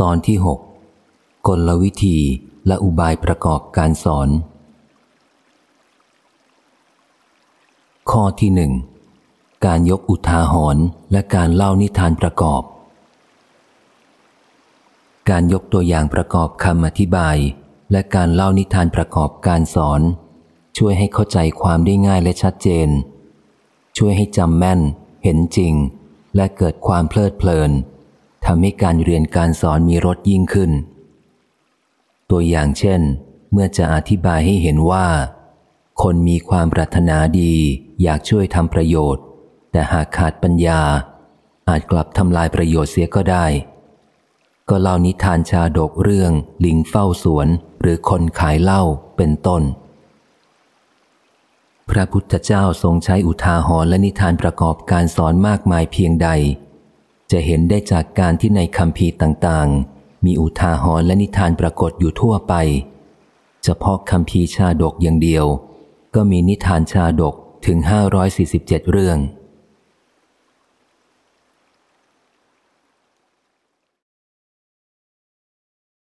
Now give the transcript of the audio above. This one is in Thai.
ตอนที่หกกลวิธีและอุบายประกอบการสอน ข้อที่หนึ่งการยกอุทาหรณ์และการเล่านิทานประกอบ การยกตัวอย่างประกอบคำอธิบาย และการเล่านิทานประกอบการสอน ช่วยให้เข้าใจความได้ง่ายและชัดเจน ช่วยให้จำแม่น เห็นจริง และเกิดความเพลิดเพลินำให้การเรียนการสอนมีรสยิ่งขึ้น ตัวอย่างเช่น เมื่อจะอธิบายให้เห็นว่า คนมีความปรารถนาดีอยากช่วยทำประโยชน์ แต่หากขาดปัญญา อาจกลับทำลายประโยชน์เสียก็ได้ ก็เล่านิทานชาดกเรื่องลิงเฝ้าสวน หรือคนขายเหล้าเป็นต้น พระพุทธเจ้าทรงใช้อุทาหรณ์และนิทานประกอบการสอนมากมายเพียงใด จะเห็นได้จากการที่ในคำพีต่างๆ มีอุทาหรณ์และนิทานปรากฏอยู่ทั่วไป เฉพาะคำพีชาดกอย่างเดียว ก็มีนิทานชาดกถึง 547 เรื่อง